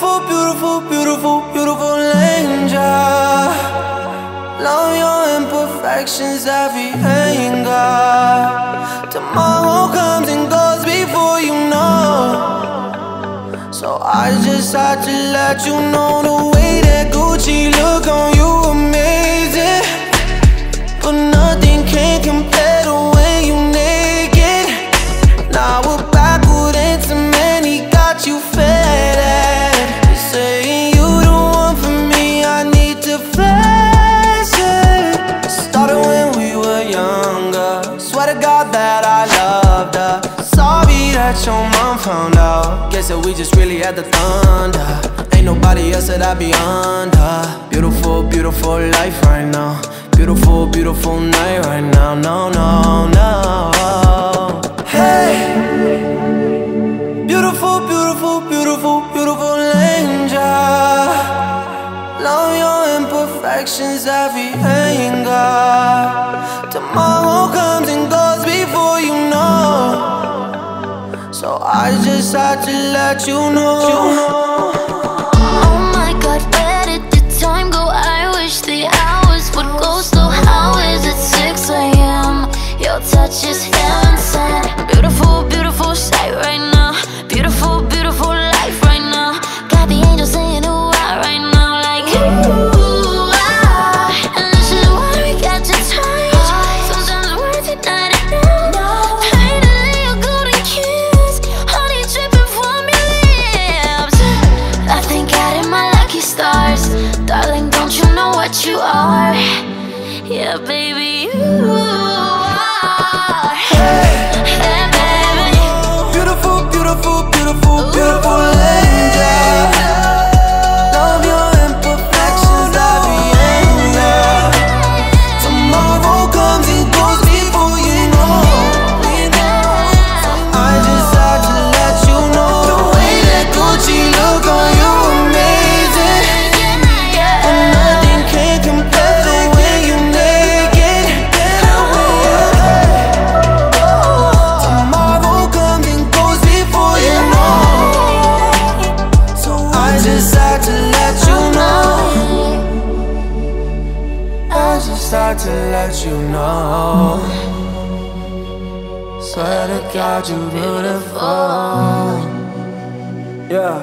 Beautiful, beautiful, beautiful, beautiful angel. Love your imperfections, every anger. Tomorrow comes and goes before you know. So I just had to let you know the way that Gucci Sorry that your mom found out. Guess that we just really had the thunder. Ain't nobody else that I be under. Beautiful, beautiful life right now. Beautiful, beautiful night right now. No, no, no. Hey. Beautiful, beautiful, beautiful, beautiful angel. Love your imperfections, every anger. Tomorrow comes and I just had to let you know. Oh my god, where did the time go? I wish the hours would go slow. How is it 6 a.m.? Your touch is Yeah, baby, to let you know. Swear to God, you're beautiful. Yeah.